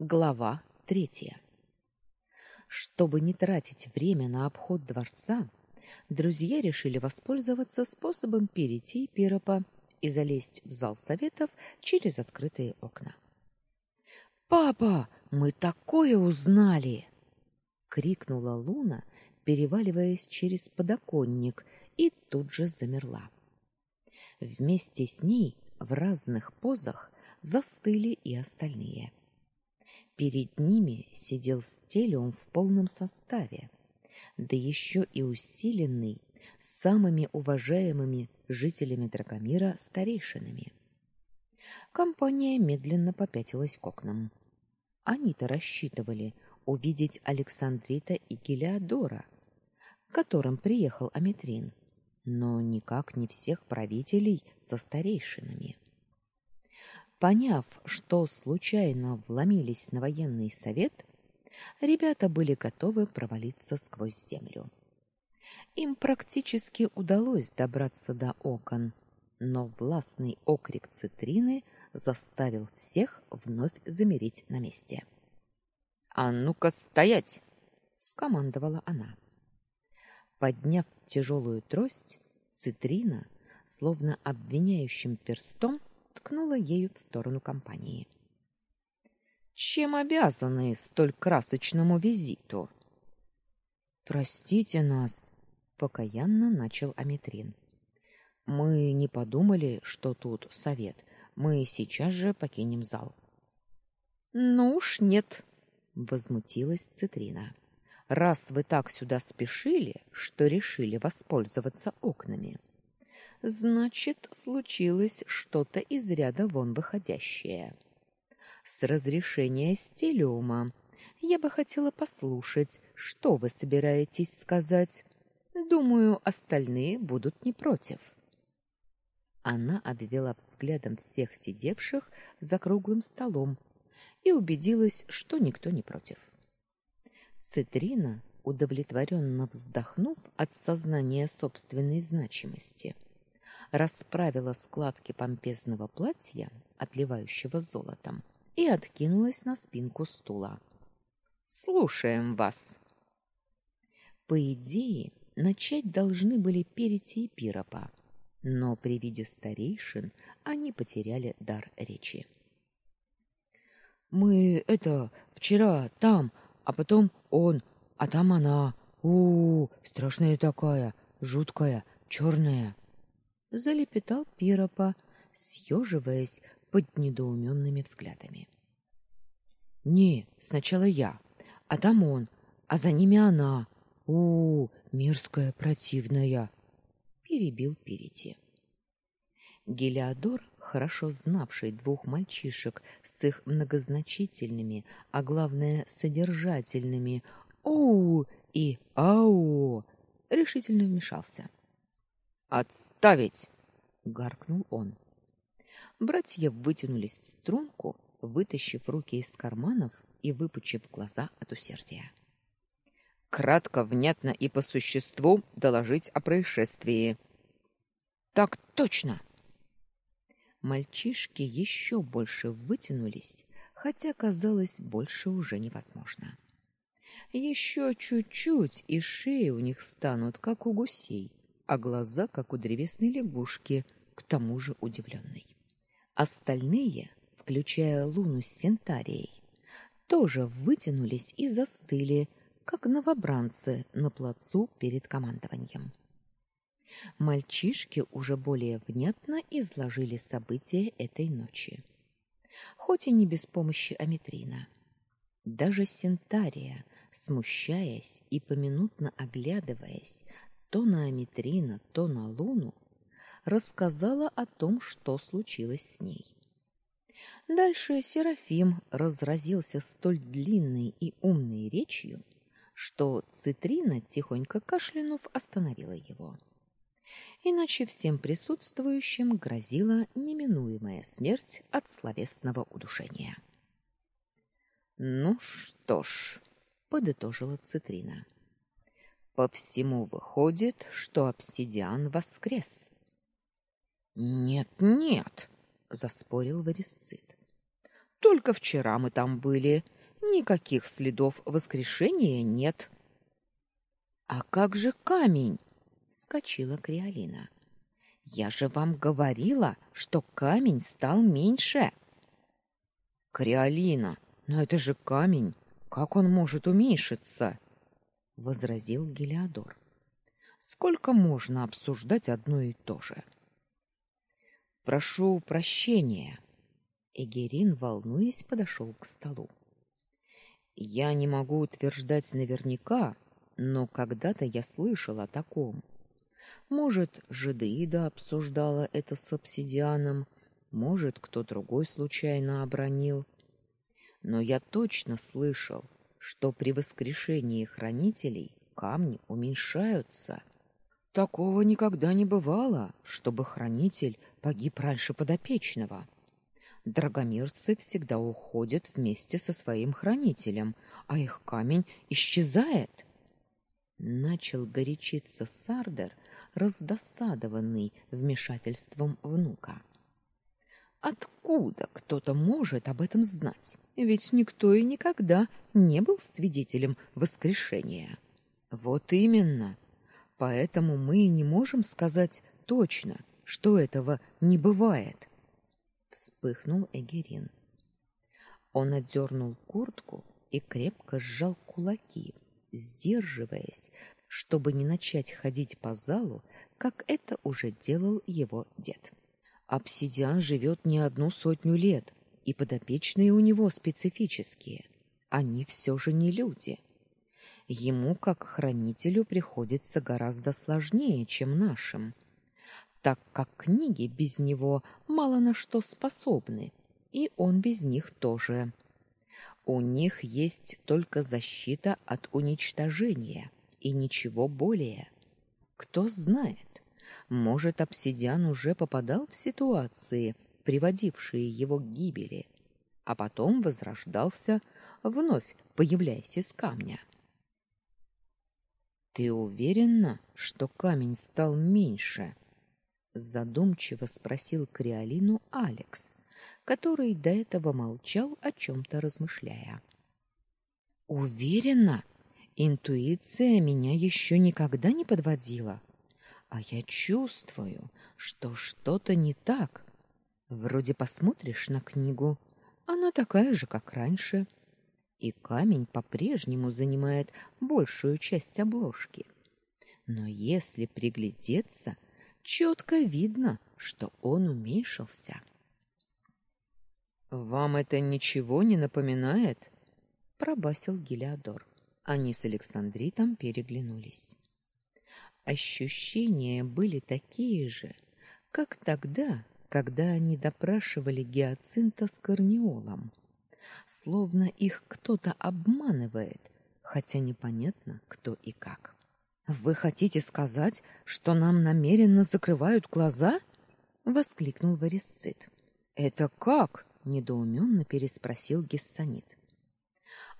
Глава третья. Чтобы не тратить время на обход дворца, друзья решили воспользоваться способом перейти Пиропа и залезть в зал советов через открытые окна. «Папа, мы такое узнали!» — крикнула Луна, переваливаясь через подоконник, и тут же замерла. Вместе с ней в разных позах застыли и остальные — Перед ними сидел стелиум в полном составе, да еще и усиленный самыми уважаемыми жителями Драгомира старейшинами. Компания медленно попятилась к окнам. Они-то рассчитывали увидеть Александрита и Гелиодора, к которым приехал Аметрин, но никак не всех правителей со старейшинами. Поняв, что случайно вломились на военный совет, ребята были готовы провалиться сквозь землю. Им практически удалось добраться до окон, но властный окрик Цитрины заставил всех вновь замереть на месте. «А ну-ка стоять!» — скомандовала она. Подняв тяжелую трость, Цитрина, словно обвиняющим перстом, ткнула ею в сторону компании. Чем обязаны столь красочному визиту? Простите нас, покаянно начал Аметрин. Мы не подумали, что тут совет. Мы сейчас же покинем зал. Ну уж нет, возмутилась Цитрина. Раз вы так сюда спешили, что решили воспользоваться окнами, значит, случилось что-то из ряда вон выходящее. С разрешения стелиума я бы хотела послушать, что вы собираетесь сказать. Думаю, остальные будут не против. Она обвела взглядом всех сидевших за круглым столом и убедилась, что никто не против. Цитрина, удовлетворенно вздохнув от сознания собственной значимости, — расправила складки помпезного платья, отливающего золотом, и откинулась на спинку стула. Слушаем вас. По идее, начать должны были Перети и Пиропа, но при виде старейшин они потеряли дар речи. Мы это вчера там, а потом он, а там она. У, -у, -у страшная такая, жуткая, черная залепетал Пиропа, съеживаясь под недоуменными взглядами. Не, сначала я, а там он, а за ними она. У, -у мерзкая, противная, перебил Перети. Гелиодор, хорошо знавший двух мальчишек с их многозначительными, а главное, содержательными «оу» и «ау», решительно вмешался. Отставить, гаркнул он. Братья вытянулись в струнку, вытащив руки из карманов и выпучив глаза от усердия. Кратко, внятно и по существу доложить о происшествии. Так точно. Мальчишки еще больше вытянулись, хотя казалось, больше уже невозможно. Еще чуть-чуть, и шеи у них станут как у гусей а глаза как у древесной лягушки, к тому же удивленной. Остальные, включая Луну с Сентарией, тоже вытянулись и застыли, как новобранцы на плацу перед командованием. Мальчишки уже более внятно изложили события этой ночи. Хоть и не без помощи Аметрина. Даже Сентария, смущаясь и поминутно оглядываясь то на Аметрина, то на Луну, рассказала о том, что случилось с ней. Дальше Серафим разразился столь длинной и умной речью, что Цитрина, тихонько кашлянув, остановила его. Иначе всем присутствующим грозила неминуемая смерть от словесного удушения. «Ну что ж», — подытожила Цитрина, — по всему выходит, что обсидиан воскрес. Нет, нет, заспорил Варисцит. Только вчера мы там были. Никаких следов воскрешения нет. А как же камень? вскочила Криолина. Я же вам говорила, что камень стал меньше. Криолина, но это же камень. Как он может уменьшиться? Возразил Гелиодор. Сколько можно обсуждать одно и то же? Прошу прощения. Эгерин, волнуясь, подошел к столу. Я не могу утверждать наверняка, но когда-то я слышал о таком. Может, Жидеида обсуждала это с обсидианом, может, кто другой случайно обронил. Но я точно слышал, что при воскрешении хранителей камни уменьшаются. Такого никогда не бывало, чтобы хранитель погиб раньше подопечного. Драгомирцы всегда уходят вместе со своим хранителем, а их камень исчезает. Начал горячиться Сардер, раздосадованный вмешательством внука. Откуда кто-то может об этом знать? Ведь никто и никогда не был свидетелем воскрешения. Вот именно. Поэтому мы не можем сказать точно, что этого не бывает. Вспыхнул Эгерин. Он отдернул куртку и крепко сжал кулаки, сдерживаясь, чтобы не начать ходить по залу, как это уже делал его дед. Обсидиан живет не одну сотню лет, и подопечные у него специфические. Они все же не люди. Ему, как хранителю, приходится гораздо сложнее, чем нашим, так как книги без него мало на что способны, и он без них тоже. У них есть только защита от уничтожения и ничего более. Кто знает, может, обсидиан уже попадал в ситуации, приводившие его к гибели, а потом возрождался, вновь появляясь из камня. Ты уверена, что камень стал меньше? задумчиво спросил Криолину Алекс, который до этого молчал, о чем то размышляя. Уверена, Интуиция меня еще никогда не подводила, а я чувствую, что что-то не так. Вроде посмотришь на книгу, она такая же, как раньше, и камень по-прежнему занимает большую часть обложки. Но если приглядеться, четко видно, что он уменьшился. Вам это ничего не напоминает? пробасил Гелиодор. Они с Александритом переглянулись. Ощущения были такие же, как тогда, когда они допрашивали Гиацинта с Корнеолом. Словно их кто-то обманывает, хотя непонятно, кто и как. Вы хотите сказать, что нам намеренно закрывают глаза? воскликнул Варисцит. Это как? недоуменно переспросил Гессанит.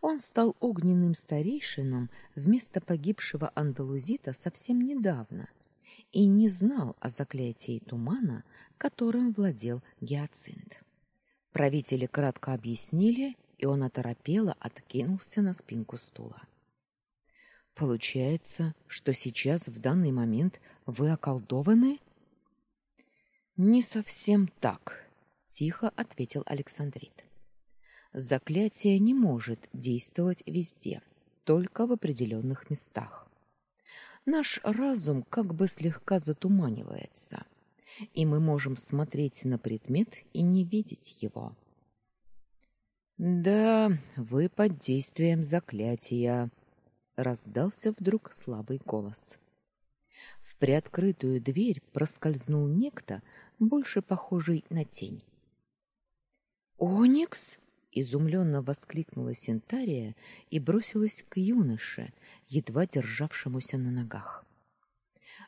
Он стал огненным старейшином вместо погибшего андалузита совсем недавно и не знал о заклятии тумана, которым владел Гиацинт. Правители кратко объяснили, и он оторопело откинулся на спинку стула. Получается, что сейчас в данный момент вы околдованы? Не совсем так, тихо ответил Александрит. Заклятие не может действовать везде, только в определенных местах. Наш разум как бы слегка затуманивается, и мы можем смотреть на предмет и не видеть его. Да, вы под действием заклятия, раздался вдруг слабый голос. В приоткрытую дверь проскользнул некто, больше похожий на тень. Оникс изумленно воскликнула Синтария и бросилась к юноше, едва державшемуся на ногах.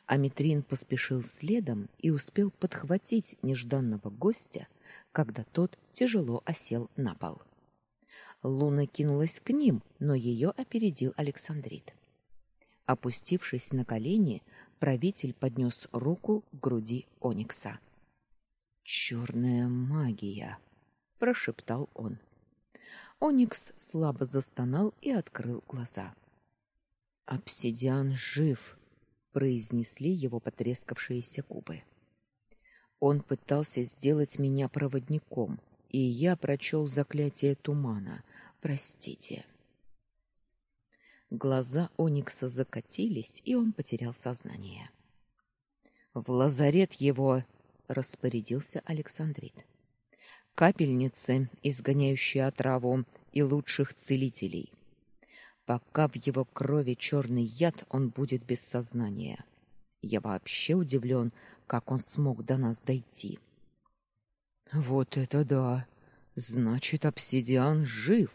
Аметрин поспешил следом и успел подхватить нежданного гостя, когда тот тяжело осел на пол. Луна кинулась к ним, но ее опередил Александрит. Опустившись на колени, правитель поднес руку к груди Оникса. Черная магия прошептал он. Оникс слабо застонал и открыл глаза. Обсидиан жив, произнесли его потрескавшиеся губы. Он пытался сделать меня проводником, и я прочел заклятие тумана. Простите. Глаза Оникса закатились, и он потерял сознание. В лазарет его распорядился Александрит. Капельницы, изгоняющие отраву, и лучших целителей. Пока в его крови черный яд, он будет без сознания. Я вообще удивлен, как он смог до нас дойти. Вот это да. Значит, обсидиан жив,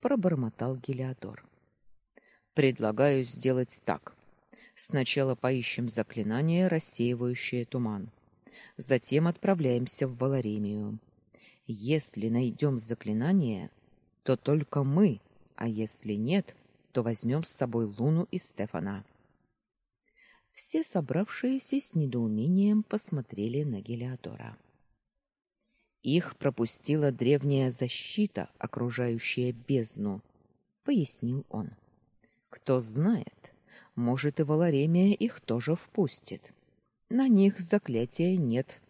пробормотал Гелиодор. Предлагаю сделать так. Сначала поищем заклинание, рассеивающее туман. Затем отправляемся в Валаремию. Если найдем заклинание, то только мы, а если нет, то возьмем с собой Луну и Стефана. Все собравшиеся с недоумением посмотрели на Гелиодора. Их пропустила древняя защита, окружающая бездну, пояснил он. Кто знает, может и Валаремия их тоже впустит. На них заклятия нет.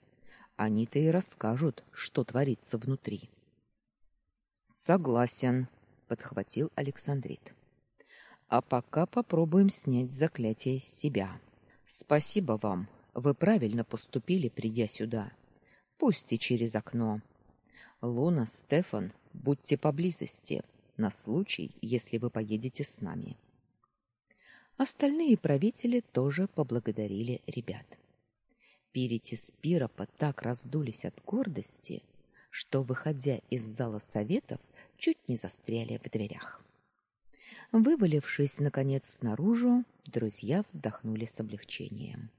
Они-то и расскажут, что творится внутри. Согласен, подхватил Александрит. А пока попробуем снять заклятие с себя. Спасибо вам. Вы правильно поступили, придя сюда. Пусть и через окно. Луна, Стефан, будьте поблизости на случай, если вы поедете с нами. Остальные правители тоже поблагодарили ребят. Пирити с Пиропа так раздулись от гордости, что, выходя из зала советов, чуть не застряли в дверях. Вывалившись, наконец, снаружи, друзья вздохнули с облегчением.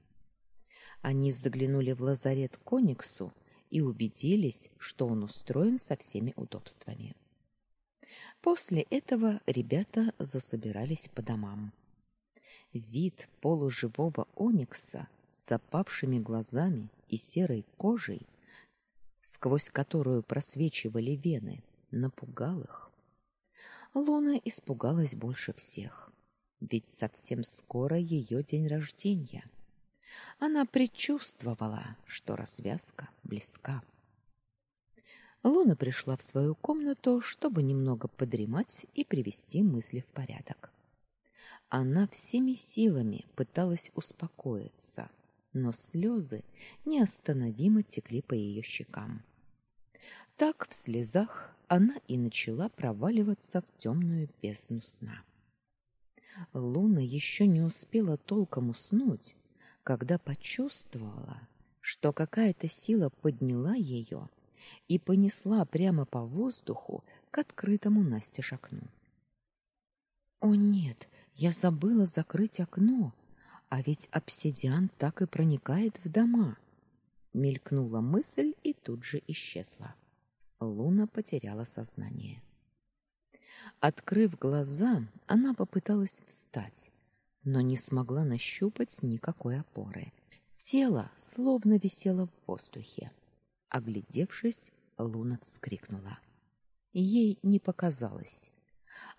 Они заглянули в лазарет Кониксу и убедились, что он устроен со всеми удобствами. После этого ребята засобирались по домам. Вид полуживого оникса запавшими глазами и серой кожей, сквозь которую просвечивали вены, напугал их. Луна испугалась больше всех, ведь совсем скоро ее день рождения. Она предчувствовала, что развязка близка. Луна пришла в свою комнату, чтобы немного подремать и привести мысли в порядок. Она всеми силами пыталась успокоиться, но слезы неостановимо текли по ее щекам. Так в слезах она и начала проваливаться в темную бездну сна. Луна еще не успела толком уснуть, когда почувствовала, что какая-то сила подняла ее и понесла прямо по воздуху к открытому настежь окну. О нет, я забыла закрыть окно, а ведь обсидиан так и проникает в дома. Мелькнула мысль и тут же исчезла. Луна потеряла сознание. Открыв глаза, она попыталась встать, но не смогла нащупать никакой опоры. Тело словно висело в воздухе. Оглядевшись, Луна вскрикнула. Ей не показалось.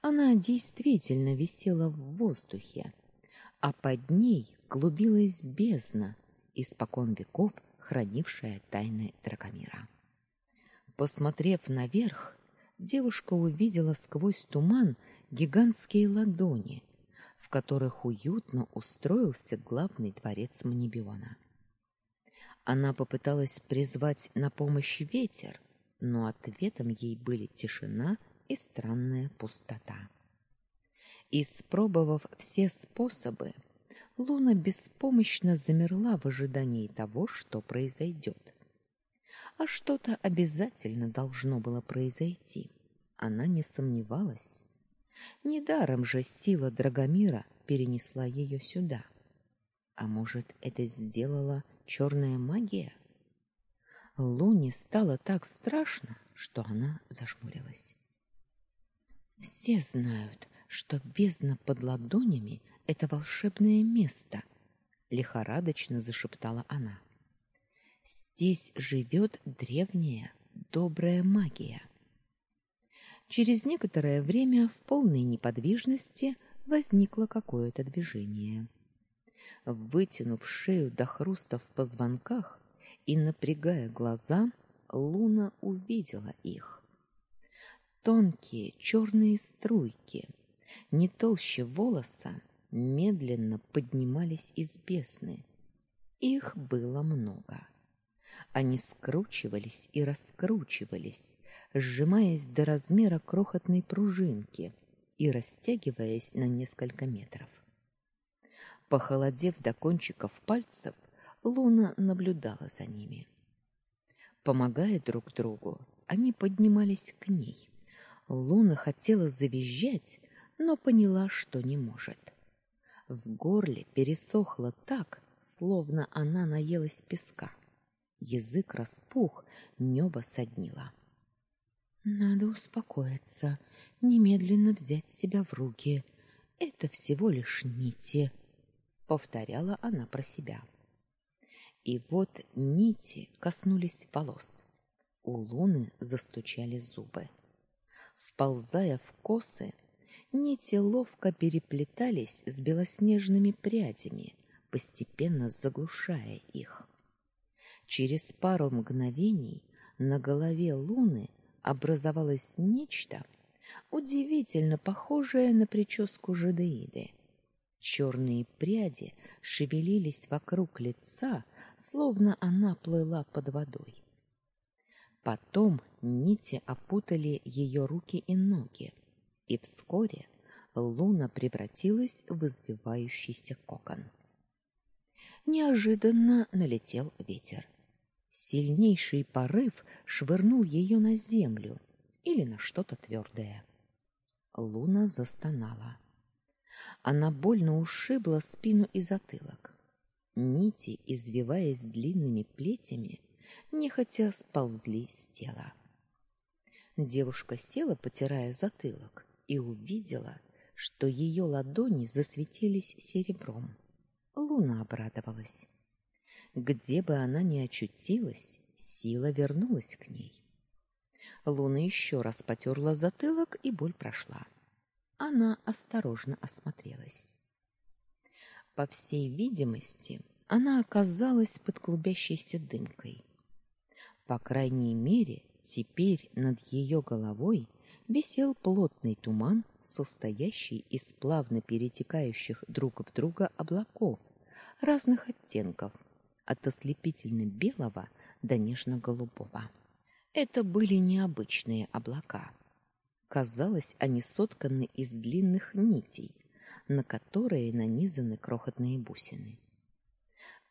Она действительно висела в воздухе, а под ней клубилась бездна, испокон веков хранившая тайны Дракомира. Посмотрев наверх, девушка увидела сквозь туман гигантские ладони, в которых уютно устроился главный дворец Манибиона. Она попыталась призвать на помощь ветер, но ответом ей были тишина и странная пустота. Испробовав все способы, Луна беспомощно замерла в ожидании того, что произойдет. А что-то обязательно должно было произойти. Она не сомневалась. Недаром же сила Драгомира перенесла ее сюда. А может, это сделала черная магия? Луне стало так страшно, что она зажмурилась. Все знают, что бездна под ладонями это волшебное место, лихорадочно зашептала она. Здесь живет древняя, добрая магия. Через некоторое время в полной неподвижности возникло какое-то движение. Вытянув шею до хруста в позвонках и напрягая глаза, Луна увидела их. Тонкие черные струйки, не толще волоса, медленно поднимались из бездны. Их было много. Они скручивались и раскручивались, сжимаясь до размера крохотной пружинки и растягиваясь на несколько метров. Похолодев до кончиков пальцев, Луна наблюдала за ними. Помогая друг другу, они поднимались к ней. Луна хотела завизжать, но поняла, что не может. В горле пересохло так, словно она наелась песка. Язык распух, небо соднило. Надо успокоиться, немедленно взять себя в руки. Это всего лишь нити, повторяла она про себя. И вот нити коснулись волос. У Луны застучали зубы. Вползая в косы, нити ловко переплетались с белоснежными прядями, постепенно заглушая их. Через пару мгновений на голове Луны образовалось нечто удивительно похожее на прическу жидеиды. Черные пряди шевелились вокруг лица, словно она плыла под водой. Потом нити опутали ее руки и ноги, и вскоре луна превратилась в извивающийся кокон. Неожиданно налетел ветер. Сильнейший порыв швырнул ее на землю или на что-то твердое. Луна застонала. Она больно ушибла спину и затылок. Нити, извиваясь длинными плетями, нехотя сползли с тела. Девушка села, потирая затылок, и увидела, что ее ладони засветились серебром. Луна обрадовалась. Где бы она ни очутилась, сила вернулась к ней. Луна еще раз потерла затылок, и боль прошла. Она осторожно осмотрелась. По всей видимости, она оказалась под клубящейся дымкой. По крайней мере, теперь над ее головой висел плотный туман, состоящий из плавно перетекающих друг в друга облаков разных оттенков, от ослепительно белого до нежно-голубого. Это были необычные облака. Казалось, они сотканы из длинных нитей, на которые нанизаны крохотные бусины.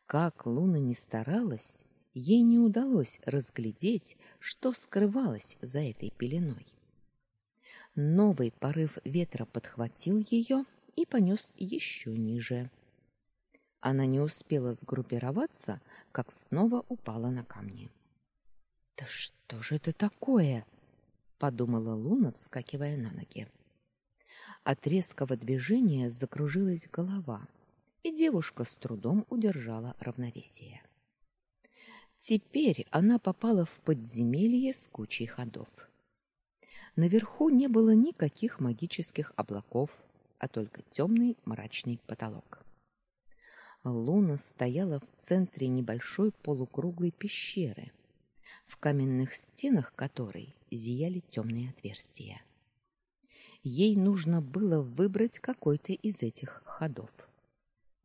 Как Луна не старалась, ей не удалось разглядеть, что скрывалось за этой пеленой. Новый порыв ветра подхватил ее и понес еще ниже. Она не успела сгруппироваться, как снова упала на камни. "Да что же это такое?" подумала Луна, вскакивая на ноги. От резкого движения закружилась голова, и девушка с трудом удержала равновесие. Теперь она попала в подземелье с кучей ходов. Наверху не было никаких магических облаков, а только темный мрачный потолок. Луна стояла в центре небольшой полукруглой пещеры, в каменных стенах которой зияли темные отверстия. Ей нужно было выбрать какой-то из этих ходов.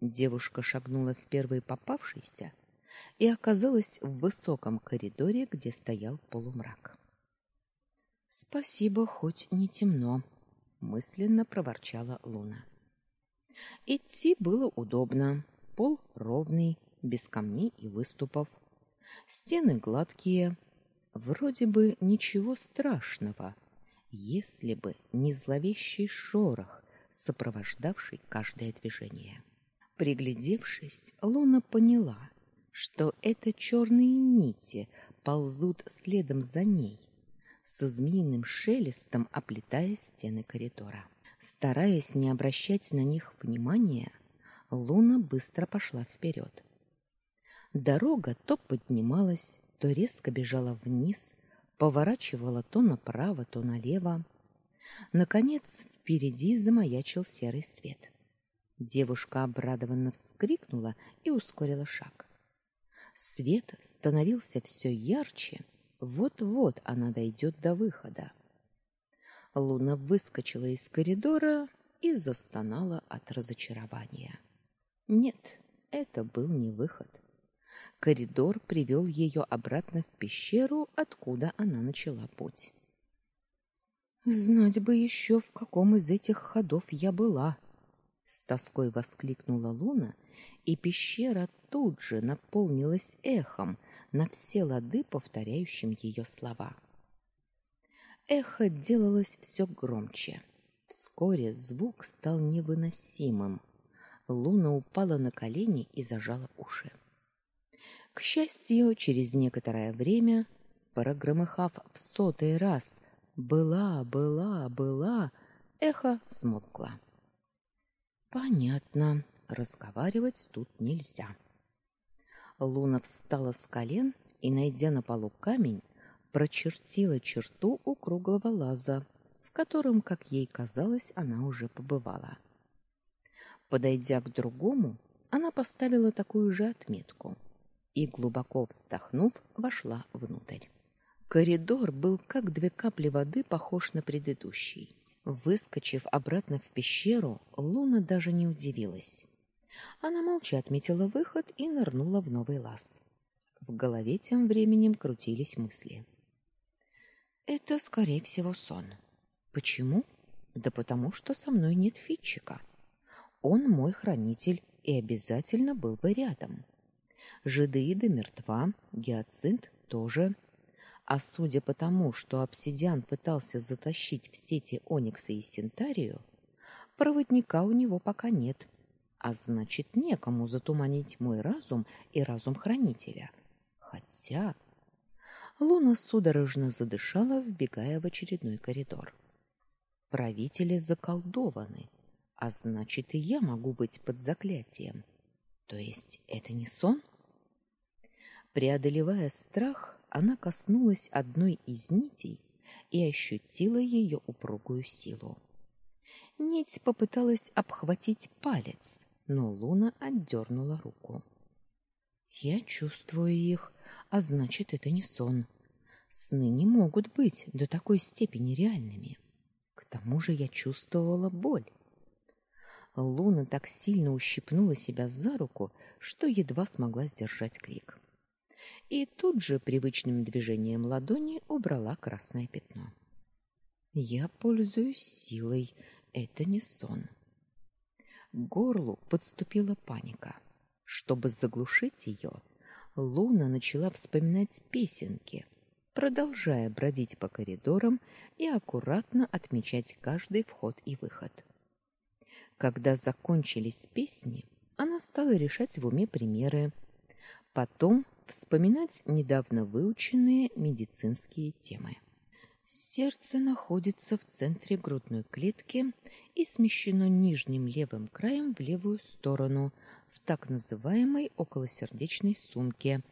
Девушка шагнула в первый попавшийся и оказалась в высоком коридоре, где стоял полумрак. Спасибо, хоть не темно, мысленно проворчала Луна. Идти было удобно. Пол ровный, без камней и выступов. Стены гладкие. Вроде бы ничего страшного, если бы не зловещий шорох, сопровождавший каждое движение. Приглядевшись, Луна поняла, что это черные нити ползут следом за ней, со змеиным шелестом оплетая стены коридора. Стараясь не обращать на них внимания, Луна быстро пошла вперед. Дорога то поднималась, то резко бежала вниз, поворачивала то направо, то налево. Наконец, впереди замаячил серый свет. Девушка обрадованно вскрикнула и ускорила шаг. Свет становился все ярче, вот-вот она дойдет до выхода. Луна выскочила из коридора и застонала от разочарования. Нет, это был не выход. Коридор привел ее обратно в пещеру, откуда она начала путь. Знать бы еще, в каком из этих ходов я была, с тоской воскликнула Луна, и пещера тут же наполнилась эхом, на все лады повторяющим ее слова. Эхо делалось все громче. Вскоре звук стал невыносимым. Луна упала на колени и зажала уши. К счастью, через некоторое время, прогромыхав в сотый раз «была, была, была», эхо смолкло. Понятно, разговаривать тут нельзя. Луна встала с колен и, найдя на полу камень, прочертила черту у круглого лаза, в котором, как ей казалось, она уже побывала. Подойдя к другому, она поставила такую же отметку и, глубоко вздохнув, вошла внутрь. Коридор был, как две капли воды, похож на предыдущий. Выскочив обратно в пещеру, Луна даже не удивилась. Она молча отметила выход и нырнула в новый лаз. В голове тем временем крутились мысли. Это, скорее всего, сон. Почему? Да потому что со мной нет Фитчика. Он мой хранитель и обязательно был бы рядом. Жидеида мертва, Гиацинт тоже. А судя по тому, что обсидиан пытался затащить в сети Оникса и Синтарию, проводника у него пока нет. А значит, некому затуманить мой разум и разум хранителя. Хотя Луна судорожно задышала, вбегая в очередной коридор. Правители заколдованы, а значит, и я могу быть под заклятием. То есть это не сон? Преодолевая страх, она коснулась одной из нитей и ощутила ее упругую силу. Нить попыталась обхватить палец, но Луна отдернула руку. Я чувствую их, а значит, это не сон. Сны не могут быть до такой степени реальными. К тому же я чувствовала боль. Луна так сильно ущипнула себя за руку, что едва смогла сдержать крик и тут же привычным движением ладони убрала красное пятно. Я пользуюсь силой, это не сон. Горлу подступила паника. Чтобы заглушить ее, Луна начала вспоминать песенки, продолжая бродить по коридорам и аккуратно отмечать каждый вход и выход. Когда закончились песни, она стала решать в уме примеры. Потом вспоминать недавно выученные медицинские темы. Сердце находится в центре грудной клетки и смещено нижним левым краем в левую сторону, в так называемой околосердечной сумке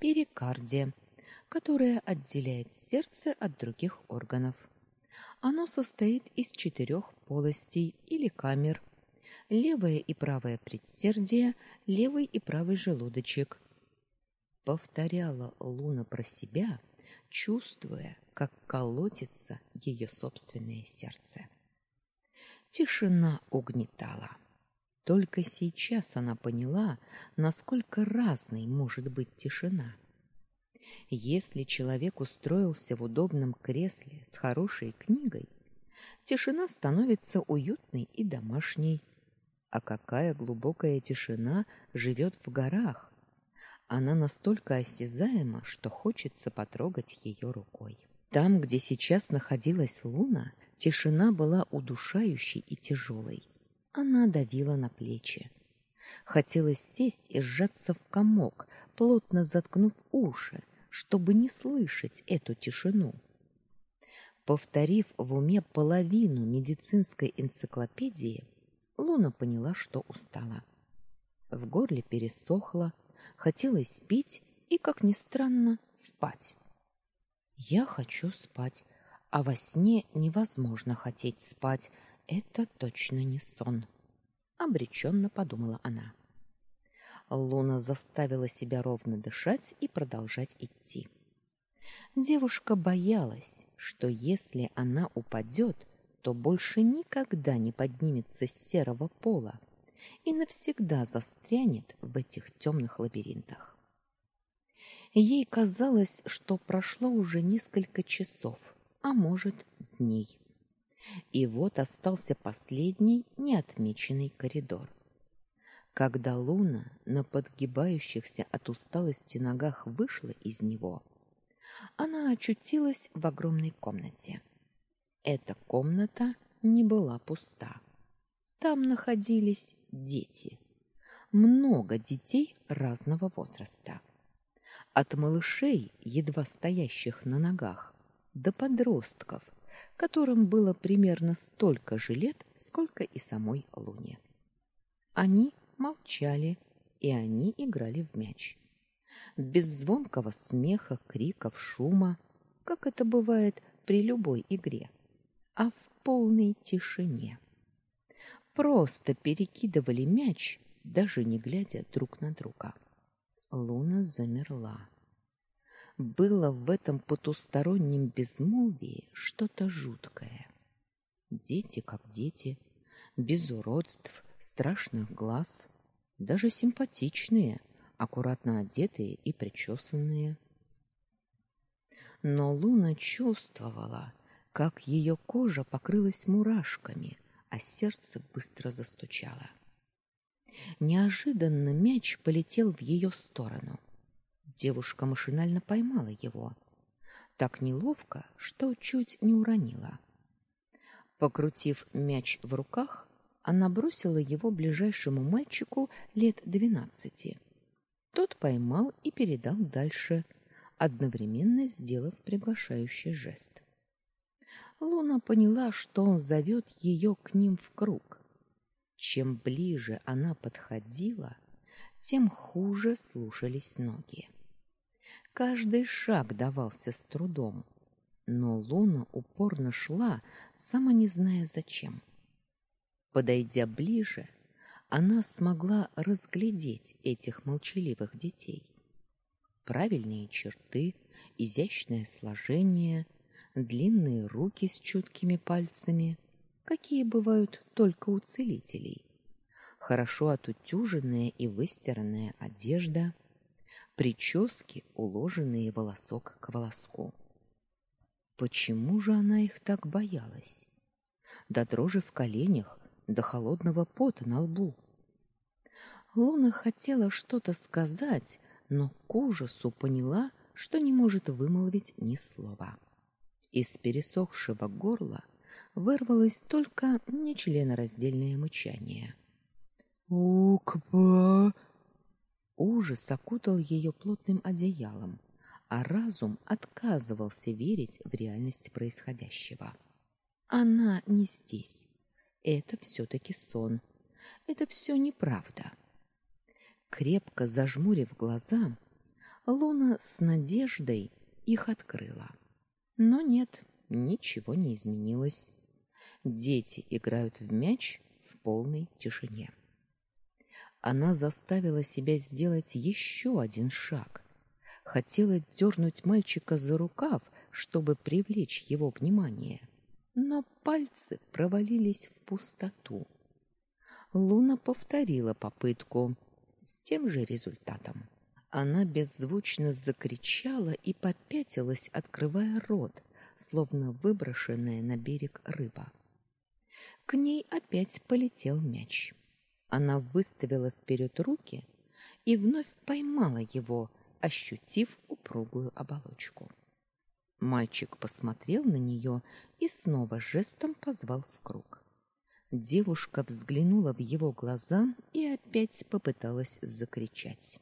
перикарде, которая отделяет сердце от других органов. Оно состоит из четырех полостей или камер: левое и правое предсердие, левый и правый желудочек, повторяла Луна про себя, чувствуя, как колотится ее собственное сердце. Тишина угнетала. Только сейчас она поняла, насколько разной может быть тишина. Если человек устроился в удобном кресле с хорошей книгой, тишина становится уютной и домашней. А какая глубокая тишина живет в горах, она настолько осязаема, что хочется потрогать ее рукой. Там, где сейчас находилась Луна, тишина была удушающей и тяжелой. Она давила на плечи. Хотелось сесть и сжаться в комок, плотно заткнув уши, чтобы не слышать эту тишину. Повторив в уме половину медицинской энциклопедии, Луна поняла, что устала. В горле пересохло, Хотелось пить и, как ни странно, спать. Я хочу спать, а во сне невозможно хотеть спать. Это точно не сон, обреченно подумала она. Луна заставила себя ровно дышать и продолжать идти. Девушка боялась, что если она упадет, то больше никогда не поднимется с серого пола и навсегда застрянет в этих темных лабиринтах. Ей казалось, что прошло уже несколько часов, а может, дней. И вот остался последний неотмеченный коридор. Когда Луна на подгибающихся от усталости ногах вышла из него, она очутилась в огромной комнате. Эта комната не была пуста. Там находились дети. Много детей разного возраста. От малышей, едва стоящих на ногах, до подростков, которым было примерно столько же лет, сколько и самой Луне. Они молчали, и они играли в мяч. Без звонкого смеха, криков, шума, как это бывает при любой игре, а в полной тишине. Просто перекидывали мяч, даже не глядя друг на друга. Луна замерла. Было в этом потустороннем безмолвии что-то жуткое. Дети как дети, без уродств, страшных глаз, даже симпатичные, аккуратно одетые и причесанные. Но Луна чувствовала, как ее кожа покрылась мурашками, а сердце быстро застучало. Неожиданно мяч полетел в ее сторону. Девушка машинально поймала его. Так неловко, что чуть не уронила. Покрутив мяч в руках, она бросила его ближайшему мальчику лет двенадцати. Тот поймал и передал дальше, одновременно сделав приглашающий жест. Луна поняла, что он зовет ее к ним в круг. Чем ближе она подходила, тем хуже слушались ноги. Каждый шаг давался с трудом, но Луна упорно шла, сама не зная зачем. Подойдя ближе, она смогла разглядеть этих молчаливых детей. Правильные черты, изящное сложение, длинные руки с чуткими пальцами, какие бывают только у целителей. Хорошо отутюженная и выстиранная одежда, прически, уложенные волосок к волоску. Почему же она их так боялась? До дрожи в коленях до холодного пота на лбу. Луна хотела что-то сказать, но к ужасу поняла, что не может вымолвить ни слова. Из пересохшего горла вырвалось только нечленораздельное мычание. «Укба!» Ужас окутал ее плотным одеялом, а разум отказывался верить в реальность происходящего. Она не здесь это все-таки сон. Это все неправда. Крепко зажмурив глаза, Луна с надеждой их открыла. Но нет, ничего не изменилось. Дети играют в мяч в полной тишине. Она заставила себя сделать еще один шаг. Хотела дернуть мальчика за рукав, чтобы привлечь его внимание но пальцы провалились в пустоту. Луна повторила попытку с тем же результатом. Она беззвучно закричала и попятилась, открывая рот, словно выброшенная на берег рыба. К ней опять полетел мяч. Она выставила вперед руки и вновь поймала его, ощутив упругую оболочку. Мальчик посмотрел на нее и снова жестом позвал в круг. Девушка взглянула в его глаза и опять попыталась закричать.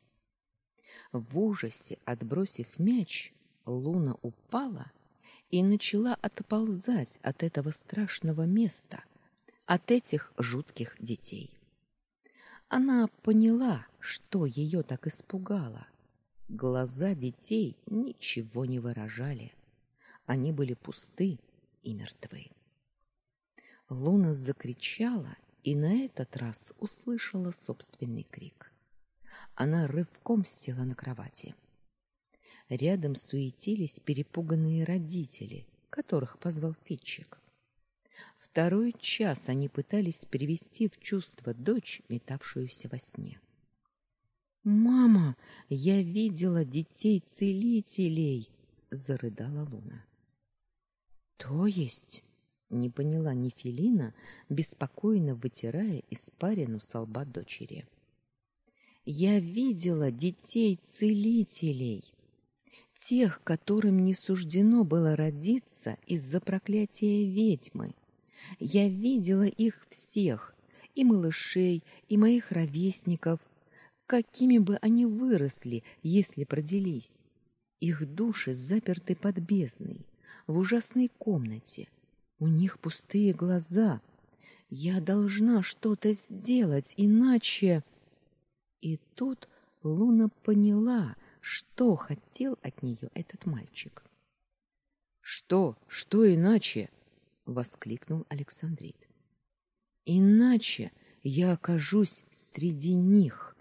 В ужасе, отбросив мяч, Луна упала и начала отползать от этого страшного места, от этих жутких детей. Она поняла, что ее так испугало. Глаза детей ничего не выражали. Они были пусты и мертвы. Луна закричала и на этот раз услышала собственный крик. Она рывком села на кровати. Рядом суетились перепуганные родители, которых позвал Фитчик. Второй час они пытались привести в чувство дочь, метавшуюся во сне. Мама, я видела детей-целителей, зарыдала Луна. То есть, не поняла Нефелина, беспокойно вытирая испарину с лба дочери. Я видела детей-целителей, тех, которым не суждено было родиться из-за проклятия ведьмы. Я видела их всех, и малышей, и моих ровесников, какими бы они выросли, если проделись. Их души заперты под бездной, в ужасной комнате. У них пустые глаза. Я должна что-то сделать, иначе... И тут Луна поняла, что хотел от нее этот мальчик. Что? Что иначе? воскликнул Александрит. Иначе я окажусь среди них,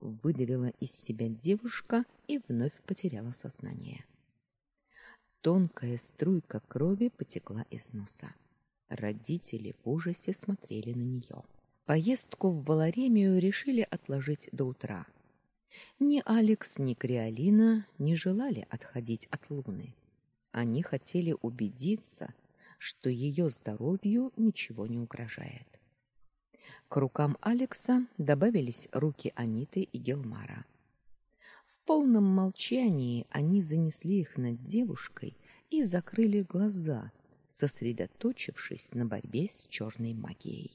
выдавила из себя девушка и вновь потеряла сознание. Тонкая струйка крови потекла из носа. Родители в ужасе смотрели на нее. Поездку в Валаремию решили отложить до утра. Ни Алекс, ни Криолина не желали отходить от Луны. Они хотели убедиться, что ее здоровью ничего не угрожает. К рукам Алекса добавились руки Аниты и Гелмара. В полном молчании они занесли их над девушкой и закрыли глаза, сосредоточившись на борьбе с черной магией.